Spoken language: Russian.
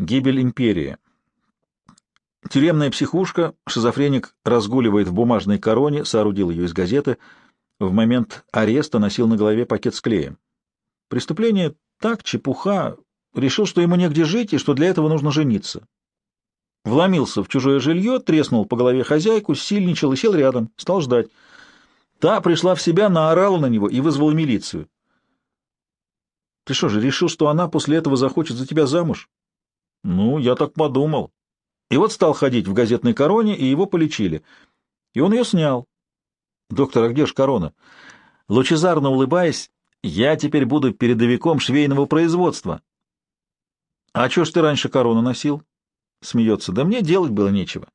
Гибель империи. Тюремная психушка, шизофреник разгуливает в бумажной короне, соорудил ее из газеты. В момент ареста носил на голове пакет с клеем. Преступление так, чепуха. Решил, что ему негде жить и что для этого нужно жениться. Вломился в чужое жилье, треснул по голове хозяйку, сильничал и сел рядом, стал ждать. Та пришла в себя, наорала на него и вызвала милицию. Ты что же, решил, что она после этого захочет за тебя замуж? Ну, я так подумал. И вот стал ходить в газетной короне, и его полечили. И он ее снял. Доктор, а где ж корона? Лучезарно улыбаясь, я теперь буду передовиком швейного производства. А чё ж ты раньше корону носил? Смеется. Да мне делать было нечего.